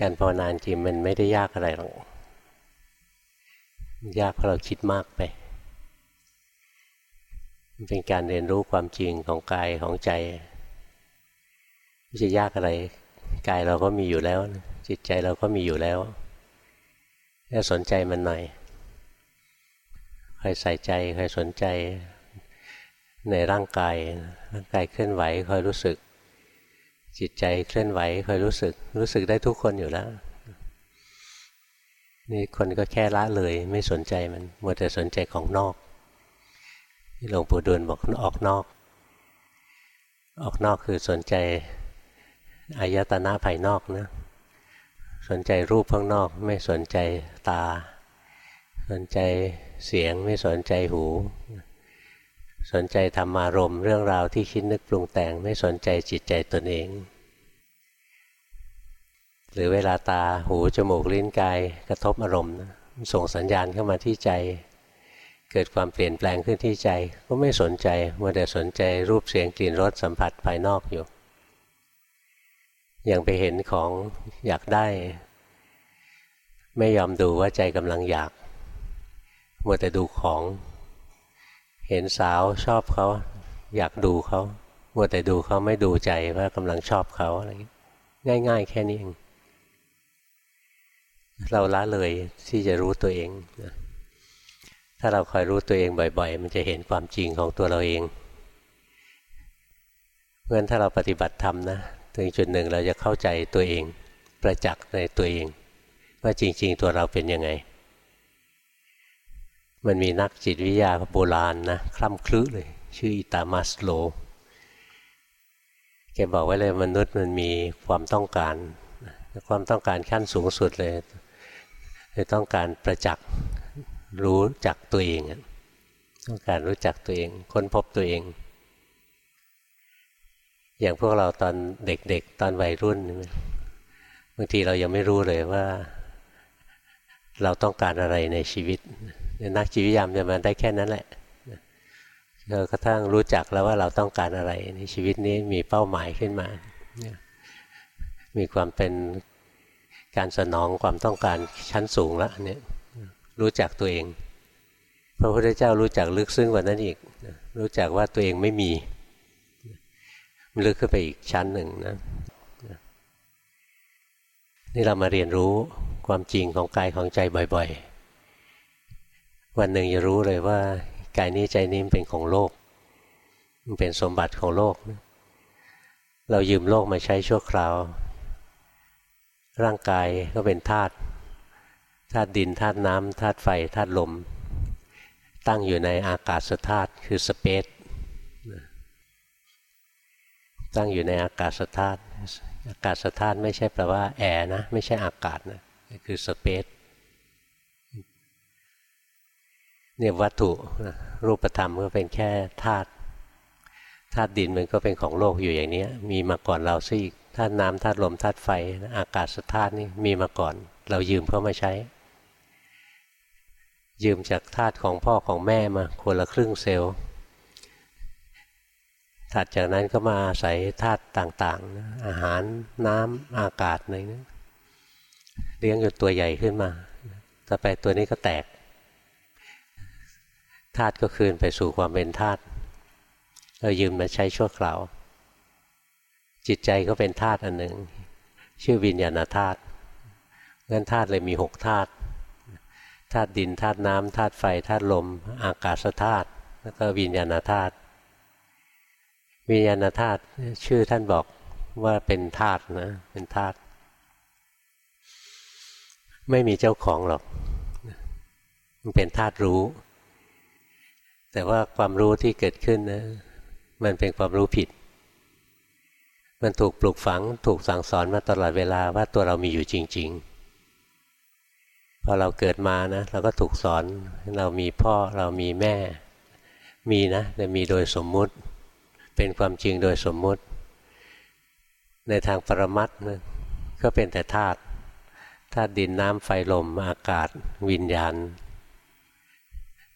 การภาวนาจริงมันไม่ได้ยากอะไรหรอก ยากเพราะเราคิดมากไป มันเป็นการเรียนรู้ความจริงของกายของใจไม่ใช่ยากอะไร กายเราก็มีอยู่แล้ว จิตใจเราก็มีอยู่แล้วแค่สนใจมันหน่อยคอยใส่ใจคอยสนใจในร่างกายร่างกายเคลื่อนไหวคอยรู้สึก จิตใจเคลื่อนไหวคอยรู้สึก รู้สึกได้ทุกคนอยู่แล้ว นี่คนก็แค่ละเลยไม่สนใจมันมัวแต่สนใจของนอกหลวงปู่ดูลบอกออกนอก ออกนอกคือสนใจอายตนะภายนอกนะสนใจรูปข้างนอก ไม่สนใจตา สนใจเสียงไม่สนใจหู สนใจธรรมารมเรื่องราวที่คิดนึกปรุงแต่งไม่สนใจจิตใจตนเอง หรือเวลาตาหูจมูกลิ้นกายกระทบอารมณ์ส่งสัญญาณเข้ามาที่ใจ เกิดความเปลี่ยนแปลงขึ้นที่ใจ ก็ไม่สนใจมัวแต่สนใจรูปเสียงกลิ่นรสสัมผัสภายนอกอยู่อย่างไปเห็นของอยากได้ ไม่ยอมดูว่าใจกำลังอยากมัวแต่ดูของ เห็นสาวชอบเขาอยากดูเขามัวแต่ดูเขาไม่ดูใจว่ากำลังชอบเขาอะไรง่าย ๆ แค่นี้เองเราละเลยที่จะรู้ตัวเองถ้าเราคอยรู้ตัวเองบ่อย ๆ มันจะเห็นความจริงของตัวเราเองเพราะฉะนั้นถ้าเราปฏิบัติธรรมนะถึงจุดหนึ่งเราจะเข้าใจตัวเอง ประจักษ์ในตัวเอง ว่าจริง ๆ ตัวเราเป็นยังไง มันมีนักจิตวิทยาโบราณนะคล่ำคลึเลย ชื่ออิตามัสโลแกบอกไว้เลยมนุษย์มันมีความต้องการ ความต้องการขั้นสูงสุดเลยคือต้องการประจักษ์รู้จักตัวเอง ต้องการรู้จักตัวเอง ค้นพบตัวเอง อย่างพวกเราตอนเด็กๆ ตอนวัยรุ่นบางทีเรายังไม่รู้เลยว่า เราต้องการอะไรในชีวิต นักจิตวิทยามจะมาได้แค่นั้นแหละเรากระทั่งรู้จักแล้วว่าเราต้องการอะไรในชีวิตนี้มีเป้าหมายขึ้นมา มีความเป็นการสนองความต้องการชั้นสูงแล้วเนี่ยรู้จักตัวเอง พระพุทธเจ้ารู้จักลึกซึ้งกว่านั้นอีก รู้จักว่าตัวเองไม่มีมันลึกขึ้นไปอีกชั้นหนึ่งนะนี่เรามาเรียนรู้ความจริงของกายของใจบ่อย ๆ วันหนึ่งจะรู้เลยว่ากายนี้ใจนี้เป็นของโลก มันเป็นสมบัติของโลก เรายืมโลกมาใช้ชั่วคราว ร่างกายก็เป็นธาตุธาตุดินธาตุน้ำธาตุไฟธาตุลม ตั้งอยู่ในอากาศธาตุคือสเปซตั้งอยู่ในอากาศธาตุอากาศธาตุไม่ใช่แปลว่าแอร์นะ ไม่ใช่อากาศนะคือสเปซ เนี่ยวัตถุรูปธรรมก็เป็นแค่ธาตุธาตุดินมันก็เป็นของโลกอยู่อย่างนี้มีมาก่อนเราซิอีกธาตุน้ำธาตุลมธาตุไฟ อากาศธาตุนี่มีมาก่อน เรายืมเข้ามาใช้ ยืมจากธาตุของพ่อของแม่มาคนละครึ่งเซลล์ถัดจากนั้นก็มาอาศัยธาตุต่างๆ อาหารน้ำอากาศอะไรนะเลี้ยงอยู่ตัวใหญ่ขึ้นมา ต่อไปตัวนี้ก็แตก ธาตุก็คืนไปสู่ความเป็นธาตุเรายืมมาใช้ชั่วคราว จิตใจก็เป็นธาตุอันหนึ่ง ชื่อวิญญาณธาตุงั้นธาตุเลยมีหกธาตุธาตุดินธาตุน้ำธาตุไฟธาตุลม อากาศธาตุแล้วก็วิญญาณธาตุวิญญาณธาตุชื่อท่านบอกว่าเป็นธาตุนะเป็นธาตุไม่มีเจ้าของหรอก มันเป็นธาตุรู้ แต่ว่าความรู้ที่เกิดขึ้นนะมันเป็นความรู้ผิด มันถูกปลูกฝังถูกสั่งสอนมาตลอดเวลาว่าตัวเรามีอยู่จริง ๆ พอเราเกิดมานะ เราก็ถูกสอนเรามีพ่อเรามีแม่ มีนะแต่มีโดยสมมุติ เป็นความจริงโดยสมมุติ ในทางปรมัตนะก็เป็นแต่ธาตุธาตุดินน้ำไฟลมอากาศ วิญญาณ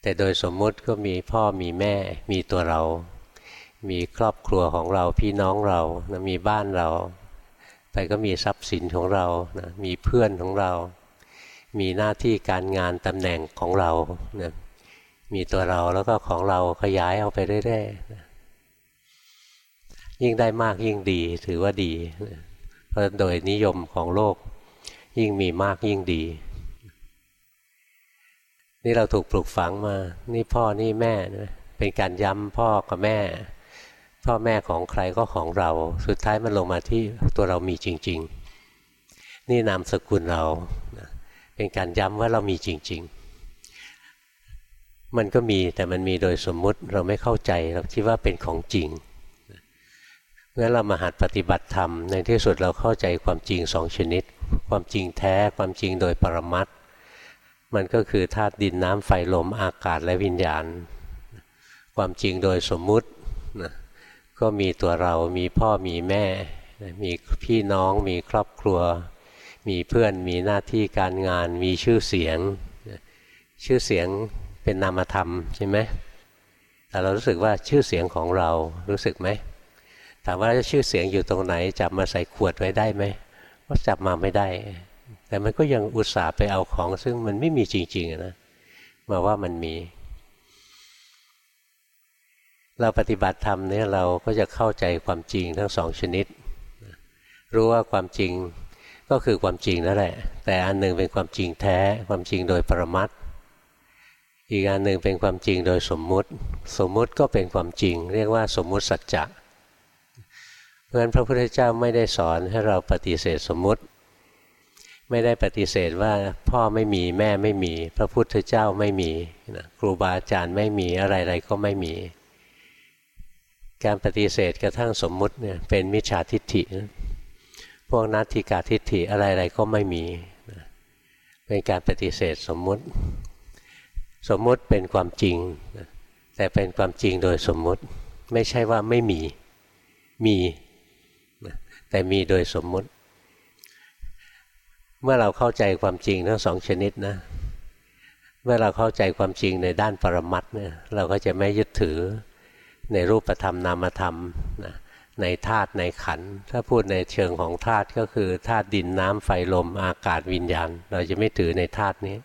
แต่โดยสมมุติก็มีพ่อมีแม่ มีตัวเรา มีครอบครัวของเราพี่น้องเรานะมีบ้านเรา ไปก็มีทรัพย์สินของเรานะมีเพื่อนของเรา มีหน้าที่การงานตำแหน่งของเรานะมีตัวเราแล้วก็ของเราขยายเอาไปเรื่อยๆนะยิ่งได้มากยิ่งดีถือว่าดี เพราะโดยนิยมของโลก ยิ่งมีมากยิ่งดี นี่เราถูกปลูกฝังมา นี่พ่อนี่แม่นะเป็นการย้ำพ่อกับแม่ พ่อแม่ของใครก็ของเรา สุดท้ายมันลงมาที่ตัวเรามีจริง ๆ นี่นามสกุลเรา เป็นการย้ำว่าเรามีจริง ๆ มันก็มีแต่มันมีโดยสมมุติเราไม่เข้าใจเราคิดว่าเป็นของจริงงั้นเรามาหัดปฏิบัติธรรมในที่สุดเราเข้าใจความจริงสองชนิด ความจริงแท้ความจริงโดยปรมัต มันก็คือธาตุดินน้ำไฟลมอากาศและวิญญาณ ความจริงโดยสมมุตินะก็มีตัวเรามีพ่อมีแม่ มีพี่น้อง มีครอบครัว มีเพื่อนมีหน้าที่การงาน มีชื่อเสียง ชื่อเสียงเป็นนามธรรมใช่ไหมแต่เรารู้สึกว่าชื่อเสียงของเรารู้สึกไหมถามว่าชื่อเสียงอยู่ตรงไหน จับมาใส่ขวดไว้ได้ไหมก็จับมาไม่ได้ แต่มันก็ยังอุตส่าห์ไปเอาของซึ่งมันไม่มีจริงๆนะมาว่ามันมี เราปฏิบัติธรรมเนี่ยเราก็จะเข้าใจความจริงทั้งสองชนิด รู้ว่าความจริงก็คือความจริงนั่นแหละ แต่อันหนึ่งเป็นความจริงแท้ ความจริงโดยปรมัตอีกอันหนึ่งเป็นความจริงโดยสมมุติ สมมุติก็เป็นความจริง เรียกว่าสมมุติสัจจะเพราะฉะนั้นพระพุทธเจ้าไม่ได้สอนให้เราปฏิเสธสมมุติ ไม่ได้ปฏิเสธว่าพ่อไม่มีแม่ไม่มี พระพุทธเจ้าไม่มีครูบาอาจารย์ไม่มีอะไรๆก็ไม่มี การปฏิเสธกระทั่งสมมุติเนี่ยเป็นมิจฉาทิฏฐิพวกนัตถิกาทิฏฐิอะไรๆก็ไม่มีเป็นการปฏิเสธสมมุติ สมมุติเป็นความจริงแต่เป็นความจริงโดยสมมุติ ไม่ใช่ว่าไม่มีมีแต่มีโดยสมมุติ เมื่อเราเข้าใจความจริงทั้งสองชนิดนะ เมื่อเราเข้าใจความจริงในด้านปรมัตเนี่ยเราก็จะไม่ยึดถือในรูปธรรมนามธรรมนะในธาตุในขัน ถ้าพูดในเชิงของธาตุก็คือธาตุดินน้ำไฟลมอากาศวิญญาณ เราจะไม่ถือในธาตุนี้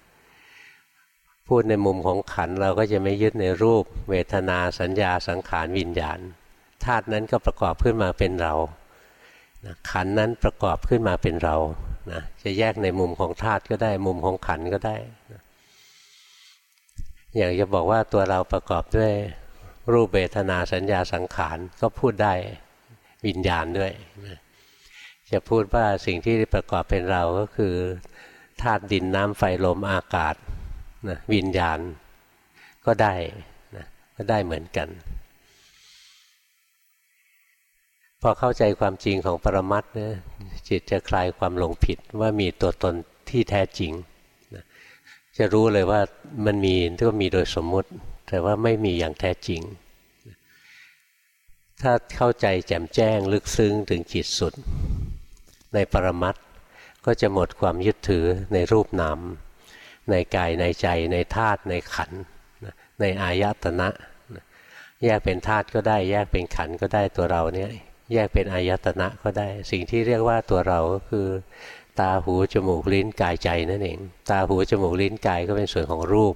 พูดในมุมของขันเราก็จะไม่ยึดในรูป เวทนาสัญญาสังขารวิญญาณธาตุนั้นก็ประกอบขึ้นมาเป็นเราขันนั้นประกอบขึ้นมาเป็นเรา นะจะแยกในมุมของธาตุก็ได้มุมของขันก็ได้นะอย่างจะบอกว่าตัวเราประกอบด้วยรูปเบทนาสัญญาสังขารก็พูดได้วิญญาณด้วยนะจะพูดว่าสิ่งที่ประกอบเป็นเราก็คือธาตุดินน้ำไฟลมอากาศนะวิญญาณก็ได้นะก็ได้เหมือนกัน พอเข้าใจความจริงของปรมัตเนี่ยจิตจะคลายความหลงผิดว่ามีตัวตนที่แท้จริงนะจะรู้เลยว่ามันมีก็มีโดยสมมุติ แต่ว่าไม่มีอย่างแท้จริง ถ้าเข้าใจแจ่มแจ้งลึกซึ้งถึงจิตสุด ในปรมัตก็จะหมดความยึดถือในรูปนามในกายในใจในธาตุในขัน ในอายตนะ แยกเป็นธาตุก็ได้ แยกเป็นขันก็ได้ตัวเราเนี่ย แยกเป็นอายตนะก็ได้ สิ่งที่เรียกว่าตัวเราก็คือ ตาหูจมูกลิ้นกายใจนั่นเอง ตาหูจมูกลิ้นกายก็เป็นส่วนของรูป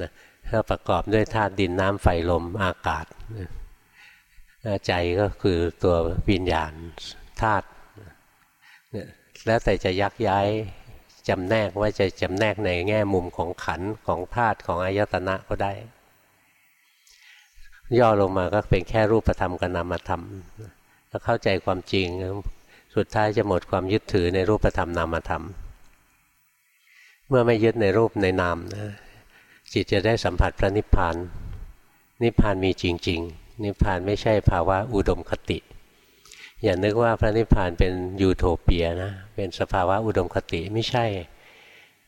นะถ้าประกอบด้วยธาตุดินน้ำไฟลมอากาศ ใจก็คือตัววิญญาณธาตุแล้วแต่จะยักย้ายจำแนกว่าจะจำแนกในแง่มุมของขันของธาตุของอายตนะก็ได้ ย่อลงมาก็เป็นแค่รูปธรรมกับนามธรรมถ้าเข้าใจความจริง สุดท้ายจะหมดความยึดถือในรูปธรรมนามธรรม เมื่อไม่ยึดในรูปในนามนะจิตจะได้สัมผัสพระนิพพาน นิพพานมีจริง ๆ นิพพานไม่ใช่ภาวะอุดมคติ อย่านึกว่าพระนิพพานเป็นยูโทเปียนะ เป็นสภาวะอุดมคติไม่ใช่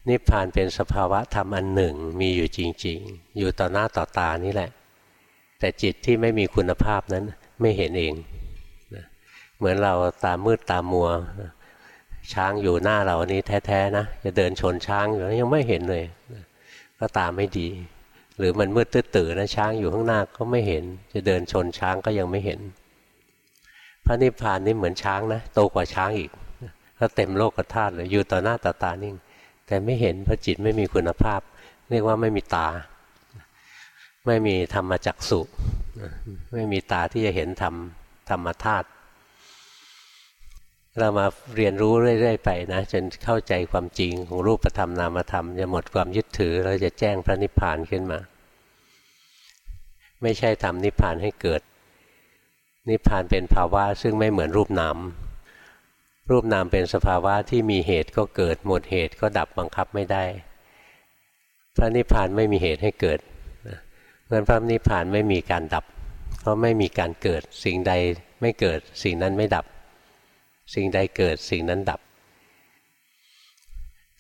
นิพพานเป็นสภาวะธรรมอันหนึ่งมีอยู่จริง ๆ อยู่ต่อหน้าต่อตานี่แหละ แต่จิตที่ไม่มีคุณภาพนั้นไม่เห็นเองนะเหมือนเราตามืดตามัวช้างอยู่หน้าเรานี้แท้ๆนะจะเดินชนช้างอยู่ยังไม่เห็นเลยนะก็ตาไม่ดี หรือมันมืดตื้อๆนะช้างอยู่ข้างหน้าก็ไม่เห็น จะเดินชนช้างก็ยังไม่เห็นพพระนิพพานนี่เหมือนช้างนะโตกว่าช้างอีกก็เต็มโลกธาตุเลยอยู่ต่อหน้าต่อตานิ่ง แต่ไม่เห็นเพราะจิตไม่มีคุณภาพ เรียกว่าไม่มีตา ไม่มีธรรมจักสุไม่มีตาที่จะเห็นธรรมธรรมธาตุเรามาเรียนรู้เรื่อย ๆ ไปนะจนเข้าใจความจริงของรูปธรรมนามธรรมจะหมดความยึดถือเราจะแจ้งพระนิพพานขึ้นมา ไม่ใช่ทำนิพพานให้เกิด นิพพานเป็นภาวะซึ่งไม่เหมือนรูปนามรูปนามเป็นสภาวะที่มีเหตุก็เกิดหมดเหตุก็ดับบังคับไม่ได้ พระนิพพานไม่มีเหตุให้เกิด เพราะพระนิพพานไม่มีการดับ เพราะไม่มีการเกิดสิ่งใดไม่เกิดสิ่งนั้นไม่ดับ สิ่งใดเกิดสิ่งนั้นดับ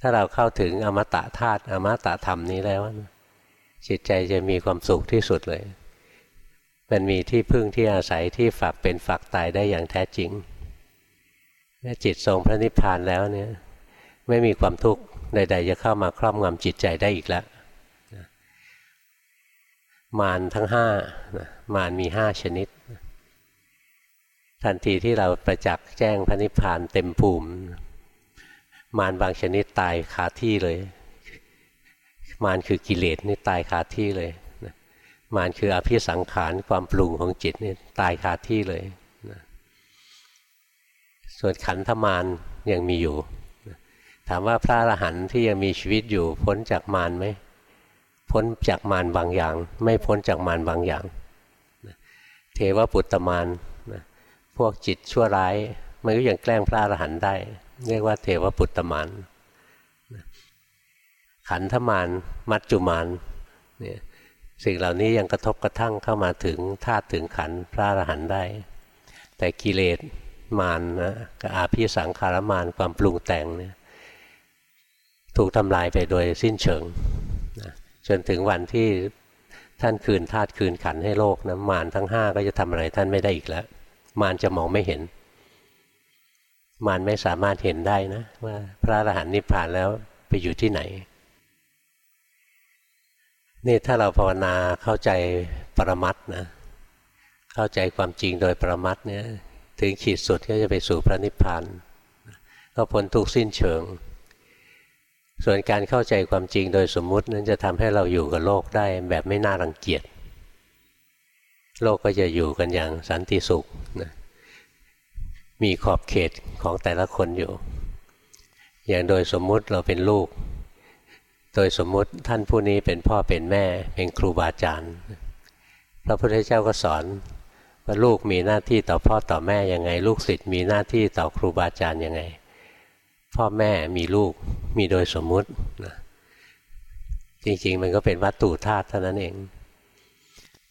ถ้าเราเข้าถึงอมตะธาตุอมตะธรรมนี้แล้วจิตใจจะมีความสุขที่สุดเลย มันมีที่พึ่งที่อาศัยที่ฝักเป็นฝักตายได้อย่างแท้จริงจิตทรงพระนิพพานแล้วเนี่ยไม่มีความทุกข์ใด ๆ จะเข้ามาครอบงำจิตใจได้อีกแล้ว มารทั้งห้ามารมีห้าชนิด ทันทีที่เราประจักษ์แจ้งพระนิพพานเต็มภูมิ มารบางชนิดตายคาที่เลย มารคือกิเลสนี่ตายคาที่เลยมารคืออภิสังขารความปรุงของจิตนี่ตายคาที่เลย ส่วนขันธมารยังมีอยู่ ถามว่าพระอรหันต์ที่ยังมีชีวิตอยู่พ้นจากมารไหม พ้นจากมารบางอย่าง ไม่พ้นจากมารบางอย่าง เทวปุตตมารพวกจิตชั่วร้ายมันก็ยังแกล้งพระอรหันต์ได้ เรียกว่าเทวปุตตมารขันธมารมัจจุมารเนี่ยสิ่งเหล่านี้ยังกระทบกระทั่งเข้ามาถึงธาตุถึงขันพระอรหันต์ได้ แต่กิเลสมารนะกับอาภิสังขารมารความปรุงแต่งเนี่ยถูกทำลายไปโดยสิ้นเชิง จนถึงวันที่ท่านคืนธาตุคืนขันให้โลกนะมารทั้งห้าก็จะทำอะไรท่านไม่ได้อีกแล้ว มารจะมองไม่เห็น มารไม่สามารถเห็นได้นะ ว่าพระอรหันต์นิพพานแล้วไปอยู่ที่ไหน นี่ถ้าเราภาวนาเข้าใจปรมัตนะ เข้าใจความจริงโดยปรมัตเนี่ยถึงขีดสุดก็จะไปสู่พระนิพพานก็พ้นทุกสิ้นเชิง ส่วนการเข้าใจความจริงโดยสมมุตินั้นจะทำให้เราอยู่กับโลกได้แบบไม่น่ารังเกียจ โลกก็จะอยู่กันอย่างสันติสุขนะมีขอบเขตของแต่ละคนอยู่ อย่างโดยสมมุติเราเป็นลูก โดยสมมุติท่านผู้นี้เป็นพ่อเป็นแม่ เป็นครูบาอาจารย์ พระพุทธเจ้าก็สอนว่าลูกมีหน้าที่ต่อพ่อต่อแม่ยังไง ลูกศิษย์มีหน้าที่ต่อครูบาอาจารย์ยังไง พ่อแม่มีลูกมีโดยสมมุตินะจริงๆ มันก็เป็นวัตถุธาตุเท่านั้นเอง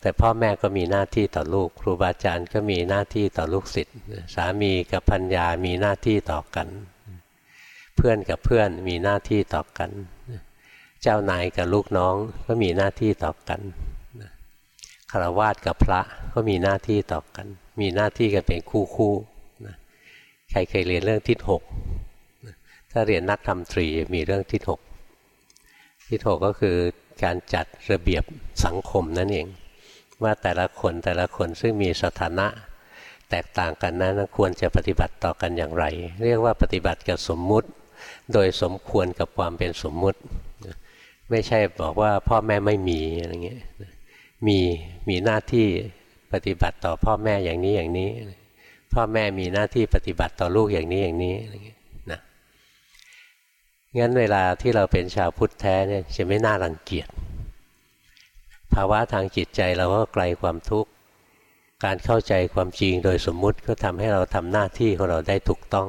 แต่พ่อแม่ก็มีหน้าที่ต่อลูก ครูบาอาจารย์ก็มีหน้าที่ต่อลูกศิษย์สามีกับพัญญามีหน้าที่ต่อกัน เพื่อนกับเพื่อนมีหน้าที่ต่อกัน เจ้านายกับลูกน้องก็มีหน้าที่ต่อกันคารวาสกับพระก็มีหน้าที่ต่อกัน มีหน้าที่กันเป็นคู่คู่ใครเคยเรียนเรื่องทิศหก ถ้าเรียนนักธรรมตรีมีเรื่องทิศหกทิศหกก็คือการจัดระเบียบสังคมนั่นเอง ว่าแต่ละคนแต่ละคนซึ่งมีสถานะแตกต่างกันนั้นควรจะปฏิบัติต่อกันอย่างไร เรียกว่าปฏิบัติกับสมมุติ โดยสมควรกับความเป็นสมมุติ ไม่ใช่บอกว่าพ่อแม่ไม่มีอะไรเงี้ยมีมีหน้าที่ปฏิบัติต่อพ่อแม่อย่างนี้อย่างนี้ พ่อแม่มีหน้าที่ปฏิบัติต่อลูกอย่างนี้อย่างนี้นะงั้ งั้นเวลาที่เราเป็นชาวพุทธแท้เนี่ยจะไม่น่ารังเกียจภาวะทางจิตใจเราก็ไกลความทุกข์ การเข้าใจความจริงโดยสมมุติก็ทำให้เราทำหน้าที่ของเราได้ถูกต้อง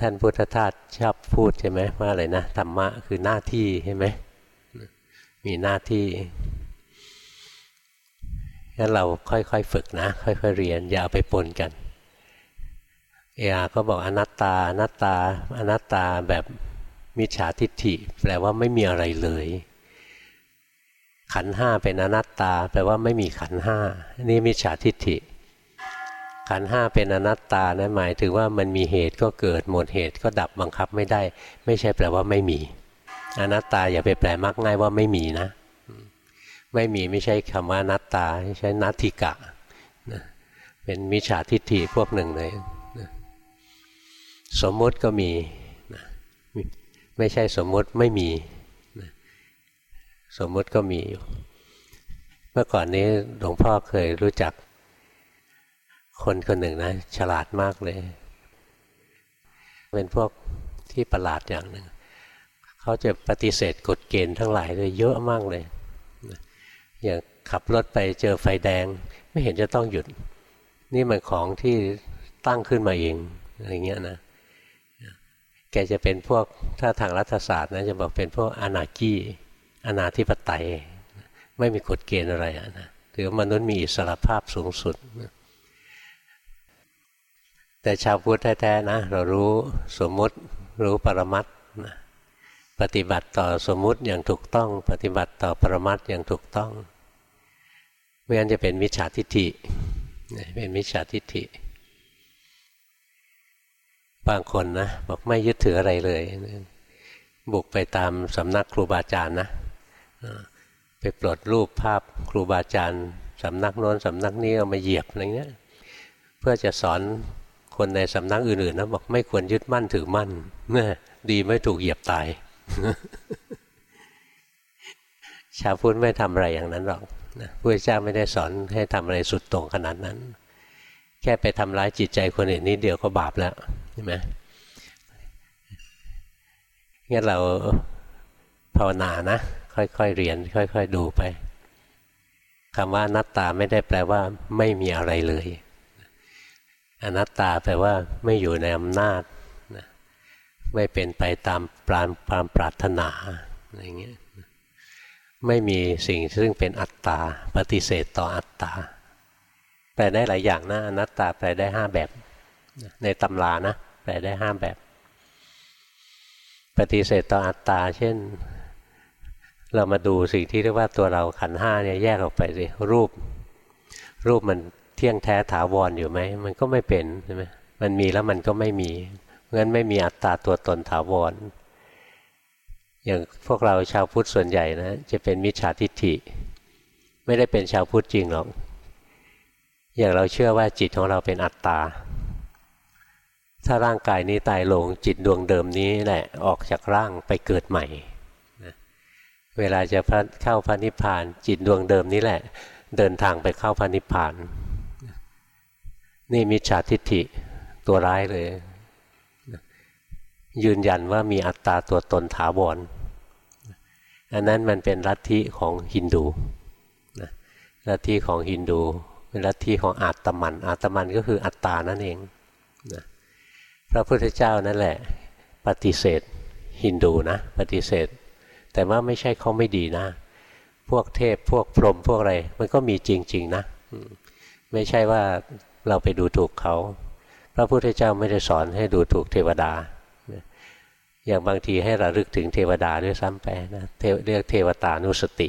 ท่านพุทธทาสชอบพูดใช่ไหมว่าอะไรนะธรรมะคือหน้าที่ใช่ไหมมีหน้าที่งั้นเราค่อยๆฝึกนะ ค่อยๆเรียนอย่าเอาไปปนกัน เออาก็บอกอนัตตาอนัตตาอนัตตาแบบมิจฉาทิฏฐิ แปลว่าไม่มีอะไรเลย ขันห้าเป็นอนัตตา แปลว่าไม่มีขันห้านี่มิจฉาทิฏฐิ ขันห้าเป็นอนัตตานะหมายถึงว่ามันมีเหตุก็เกิดหมดเหตุก็ดับบังคับไม่ได้ ไม่ใช่แปลว่าไม่มี อนัตตาอย่าไปแปลมักง่ายว่าไม่มีนะ ไม่มีไม่ใช่คำว่านัตตาใช้นัตถิกะเป็นมิจฉาทิฏฐิพวกหนึ่งเลย สมมุติก็มีไม่ใช่สมมุติไม่มีสมมุติก็มีอยู่ เมื่อก่อนนี้หลวงพ่อเคยรู้จักคนคนหนึ่งนะ ฉลาดมากเลย เป็นพวกที่ประหลาดอย่างหนึ่งเขาจะปฏิเสธกฎเกณฑ์ทั้งหลายเลยเยอะมากเลยอย่างขับรถไปเจอไฟแดง ไม่เห็นจะต้องหยุด นี่มันของที่ตั้งขึ้นมาเองอะไรเงี้ยนะ แกจะเป็นพวกถ้าทางรัฐศาสตร์นะจะบอกเป็นพวกอนาคีอนาธิปไตย ไม่มีกฎเกณฑ์อะไรนะถือว่ามนุษย์มีอิสรภาพสูงสุด แต่ชาวพุทธแท้ๆนะ เรารู้สมมติรู้ปรมัตนะปฏิบัติต่อสมมุติอย่างถูกต้อง ปฏิบัติต่อปรมัตอย่างถูกต้องไม่งั้นจะเป็นมิจฉาทิฏฐิเป็นมิจฉาทิฏฐิ บางคนนะบอกไม่ยึดถืออะไรเลย บุกไปตามสำนักครูบาอาจารย์นะไปปลดรูปภาพครูบาอาจารย์สำนักโน้นสำนักนี้เอามาเหยียบอะไรเงี้ยเพื่อจะสอนคนในสำนักอื่นๆนะบอกไม่ควรยึดมั่นถือมั่นเมื่อดีไม่ถูกเหยียบตาย ชาวพุทธไม่ทำอะไรอย่างนั้นหรอกพระเจ้าไม่ได้สอนให้ทำอะไรสุดตรงขนาดนั้น แค่ไปทำร้ายจิตใจคนอื่นนิดเดียวก็บาปแล้ว ใช่ไหมงั้นเราภาวนานะ ค่อยๆเรียน ค่อย ๆ ดูไปคำว่านัตตาไม่ได้แปลว่าไม่มีอะไรเลย อนัตตาแปลว่าไม่อยู่ในอำนาจไม่เป็นไปตามปรานความปรารถนาอะไรเงี้ยไม่มีสิ่งซึ่งเป็นอัตตา ปฏิเสธต่ออัตตาแปลได้หลายอย่างนะอนัตตาแปลได้ห้าแบบ ในตำรานะแปลได้ห้าแบบ ปฏิเสธต่ออัตตา เช่น เรามาดูสิ่งที่เรียกว่าตัวเราขันห้าเนี่ยแยกออกไปสิรูป รูปมันเที่ยงแท้ถาวรออยู่ไหมมันก็ไม่เป็นใช่ไหมมันมีแล้วมันก็ไม่มีงั้นไม่มีอัตตาตัวตนถาวรอย่างพวกเราชาวพุทธส่วนใหญ่นะจะเป็นมิจฉาทิฏฐิ ไม่ได้เป็นชาวพุทธจริงหรอก อย่างเราเชื่อว่าจิตของเราเป็นอัตตา ถ้าร่างกายนี้ตายลงจิตดวงเดิมนี้แหละออกจากร่างไปเกิดใหม่เวลาจะเข้าพระนิพพานจิตดวงเดิมนี้แหละ เดินทางไปเข้าพระนิพพาน นี่มิจฉาทิฏฐิตัวร้ายเลย ยืนยันว่ามีอัตตาตัวตนถาวรอันนั้นมันเป็นลัทธิของฮินดูลัทธิของฮินดู เป็นลัทธิของอาตมัน อาตมันก็คืออัตตานั่นเอง พระพุทธเจ้านั่นแหละ ปฏิเสธฮินดูนะ ปฏิเสธ แต่ว่าไม่ใช่เขาไม่ดีนะ พวกเทพพวกพรหมพวกอะไร มันก็มีจริง ๆ นะ ไม่ใช่ว่าเราไปดูถูกเขา พระพุทธเจ้าไม่ได้สอนให้ดูถูกเทวดา อย่างบางทีให้ระลึกถึงเทวดาด้วยซ้ำไปนะเรียกเทวตานุสติ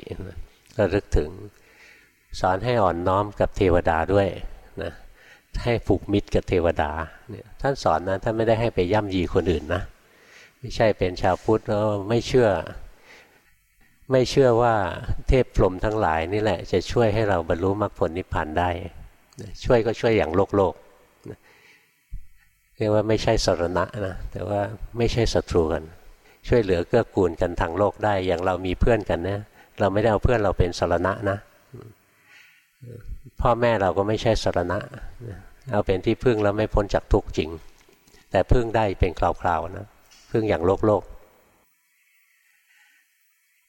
ระลึกถึง สอนให้อ่อนน้อมกับเทวดาด้วยนะ ให้ผูกมิตรกับเทวดาเนี่ยท่านสอนนะท่านไม่ได้ให้ไปย่ำยีคนอื่นนะ ไม่ใช่เป็นชาวพุทธแล้วไม่เชื่อ ไม่เชื่อว่าเทพพรหมทั้งหลายนี่แหละ จะช่วยให้เราบรรลุมรรคผลนิพพานได้ ช่วยก็ช่วยอย่างโลกโลกเรียกว่าไม่ใช่สรณะนะแต่ว่าไม่ใช่ศัตรูกัน ช่วยเหลือเกื้อกูลกันทางโลกได้อย่างเรามีเพื่อนกันนะเราไม่ได้เอาเพื่อนเราเป็นสรณะนะ พ่อแม่เราก็ไม่ใช่สรณะ เอาเป็นที่พึ่งแล้วไม่พ้นจากทุกข์จริง แต่พึ่งได้เป็นคราวๆนะพึ่งอย่างโลกโลก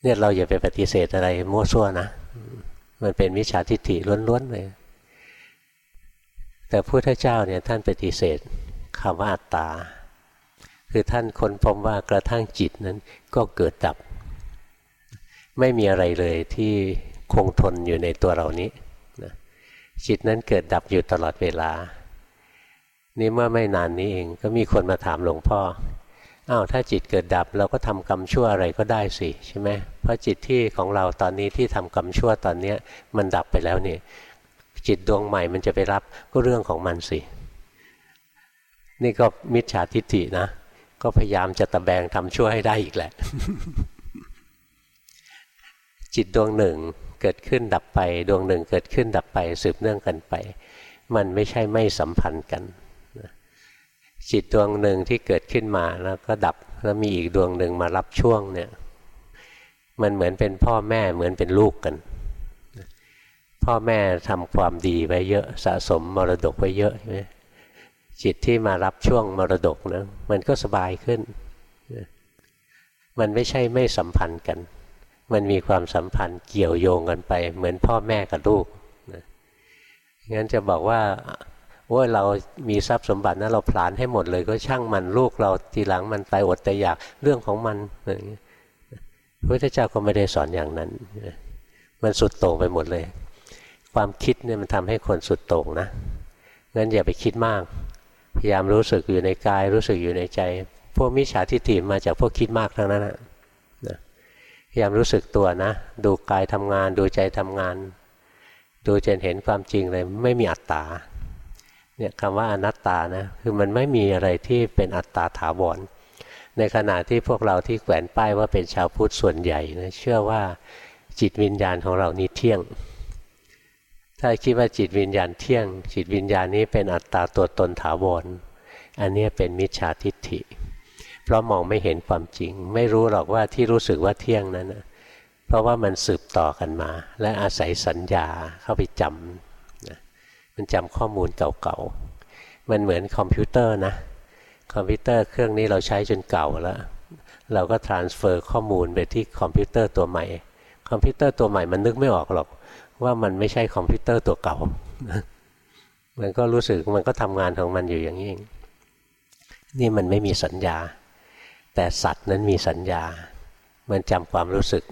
เนี่ยเราอย่าไปปฏิเสธอะไรมั่วซั่วนะ มันเป็นมิจฉาทิฏฐิล้วนๆเลย แต่พระพุทธเจ้าเนี่ยท่านปฏิเสธคำว่าอัตตา คือท่านค้นพบว่ากระทั่งจิตนั้นก็เกิดดับ ไม่มีอะไรเลยที่คงทนอยู่ในตัวเรานี้ จิตนั้นเกิดดับอยู่ตลอดเวลา นี่เมื่อไม่นานนี้เองก็มีคนมาถามหลวงพ่ออ้าวถ้าจิตเกิดดับเราก็ทำกรรมชั่วอะไรก็ได้สิใช่ไหมเพราะจิตที่ของเราตอนนี้ที่ทำกรรมชั่วตอนเนี้มันดับไปแล้วเนี่ยจิตดวงใหม่มันจะไปรับก็เรื่องของมันสิ นี่ก็มิจฉาทิฏฐินะ ก็พยายามจะตะแบงทำชั่วให้ได้อีกแหละ จิตดวงหนึ่ง เกิดขึ้นดับไป ดวงหนึ่งเกิดขึ้นดับไปสืบเนื่องกันไป มันไม่ใช่ไม่สัมพันธ์กันจิตดวงหนึ่งที่เกิดขึ้นมาแล้วก็ดับแล้วมีอีกดวงหนึ่งมารับช่วงเนี่ยมันเหมือนเป็นพ่อแม่เหมือนเป็นลูกกัน พ่อแม่ทำความดีไว้เยอะสะสมมรดกไว้เยอะใช่ไหมจิตที่มารับช่วงมรดกนะมันก็สบายขึ้น มันไม่ใช่ไม่สัมพันธ์กัน มันมีความสัมพันธ์เกี่ยวโยงกันไป เหมือนพ่อแม่กับลูกงั้นจะบอกว่าว่าเรามีทรัพย์สมบัตินะเราผลานให้หมดเลยก็ช่างมันลูกเราทีหลังมันตายอดแต่อยากเรื่องของมันพระพุทธเจ้าก็ไม่ได้สอนอย่างนั้น มันสุดโต่งไปหมดเลย ความคิดเนี่ยมันทำให้คนสุดโต่งนะงั้นอย่าไปคิดมาก พยายามรู้สึกอยู่ในกาย รู้สึกอยู่ในใจ พวกมิจฉาทิฏฐิมาจากพวกคิดมากทั้งนั้นนะ พยายามรู้สึกตัวนะ ดูกายทำงาน ดูใจทำงาน ดูจนเห็นความจริงเลยไม่มีอัตตาเนี่ยคำว่าอนัตตานะคือมันไม่มีอะไรที่เป็นอัตตาถาวรในขณะที่พวกเราที่แขวนป้ายว่าเป็นชาวพุทธส่วนใหญ่นะเชื่อว่าจิตวิญญาณของเรานี้เที่ยง ถ้าคิดว่าจิตวิญญาณเที่ยง จิตวิญญาณนี้เป็นอัตตาตัวตนถาวรอันนี้เป็นมิจฉาทิฏฐิ เพราะมองไม่เห็นความจริง ไม่รู้หรอกว่าที่รู้สึกว่าเที่ยงนั้นนะเพราะว่ามันสืบต่อกันมา และอาศัยสัญญาเข้าไปจำนะมันจำข้อมูลเก่าๆ มันเหมือนคอมพิวเตอร์นะคอมพิวเตอร์เครื่องนี้เราใช้จนเก่าแล้ว เราก็ transfer ข้อมูลไปที่คอมพิวเตอร์ตัวใหม่ คอมพิวเตอร์ตัวใหม่มันนึกไม่ออกหรอก ว่ามันไม่ใช่คอมพิวเตอร์ตัวเก่า มันก็รู้สึกมันก็ทำงานของมันอยู่อย่างนี้เองนี่มันไม่มีสัญญา แต่สัตว์นั้นมีสัญญา มันจำความรู้สึก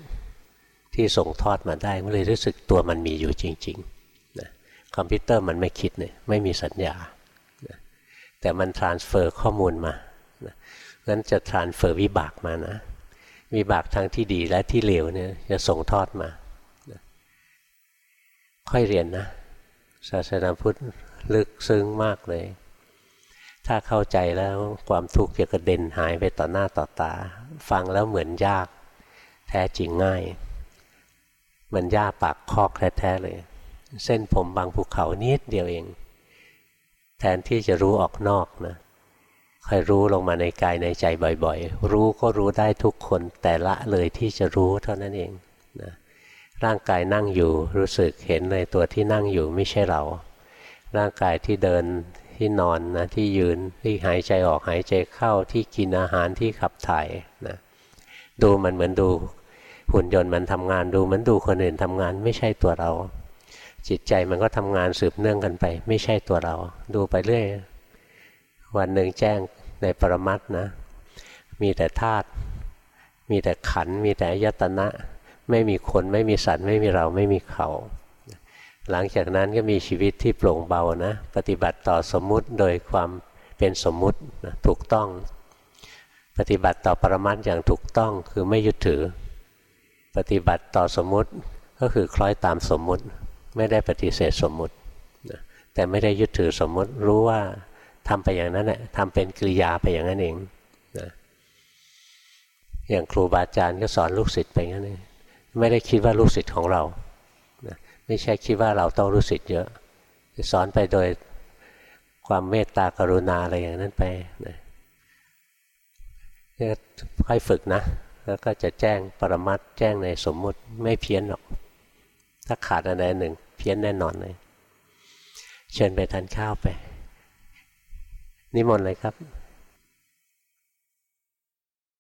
ที่ส่งทอดมาได้มันเลยรู้สึกตัวมันมีอยู่จริงๆคอมพิวเตอร์มันไม่คิดเนี่ยไม่มีสัญญาแต่มัน transfer ข้อมูลมางั้นจะ transfer วิบากมานะวิบากทางที่ดีและที่เลวเนี่ยจะส่งทอดมาค่อยเรียนนะศาสนาพุทธลึกซึ้งมากเลย ถ้าเข้าใจแล้วความทุกข์จะกระเด็นหายไปต่อหน้าต่อตา ฟังแล้วเหมือนยาก แท้จริงง่าย มันยากปากคอกแท้ๆเลย เส้นผมบางภูเขานิดเดียวเอง แทนที่จะรู้ออกนอกนะคอยรู้ลงมาในกายในใจบ่อยๆ รู้ก็รู้ได้ทุกคนแต่ละเลยที่จะรู้เท่านั้นเองนะร่างกายนั่งอยู่รู้สึกเห็นในตัวที่นั่งอยู่ไม่ใช่เรา ร่างกายที่เดิน ที่นอนนะที่ยืนที่หายใจออกหายใจเข้าที่กินอาหารที่ขับถ่ายนะดูมันเหมือนดูหุ่นยนต์มันทำงานดูเหมือนดูคนอื่นทำงานไม่ใช่ตัวเรา จิตใจมันก็ทำงานสืบเนื่องกันไป ไม่ใช่ตัวเรา ดูไปเรื่อยวันหนึ่งแจ้งในปรมัตนะ มีแต่ธาตุมีแต่ขัน มีแต่ยตนะ ไม่มีคนไม่มีสัตว์ไม่มีเราไม่มีเขา หลังจากนั้นก็มีชีวิตที่โปร่งเบานะ ปฏิบัติต่อสมมุติโดยความเป็นสมมุตินะถูกต้อง ปฏิบัติต่อปรมัตอย่างถูกต้องคือไม่ยึดถือ ปฏิบัติต่อสมมุติก็คือคล้อยตามสมมุติ ไม่ได้ปฏิเสธสมมุตินะแต่ไม่ได้ยึดถือสมมุติรู้ว่าทำไปอย่างนั้นแหละทำเป็นกิริยาไปอย่างนั้นเองนะอย่างครูบาอาจารย์ก็สอนลูกศิษย์ไปงั้นเองไม่ได้คิดว่าลูกศิษย์ของเรา ไม่ใช่คิดว่าเราต้องลูกศิษย์เยอะ สอนไปโดยความเมตตากรุณาอะไรอย่างนั้นไปนะค่อยฝึกนะ แล้วก็จะแจ้งปรมัตแจ้งในสมมุติไม่เพี้ยนหรอก ถ้าขาดอะไรหนึ่ง เพี้ยนแน่นอนเลย เชิญไปทานข้าวไป นิมนต์เลยครับ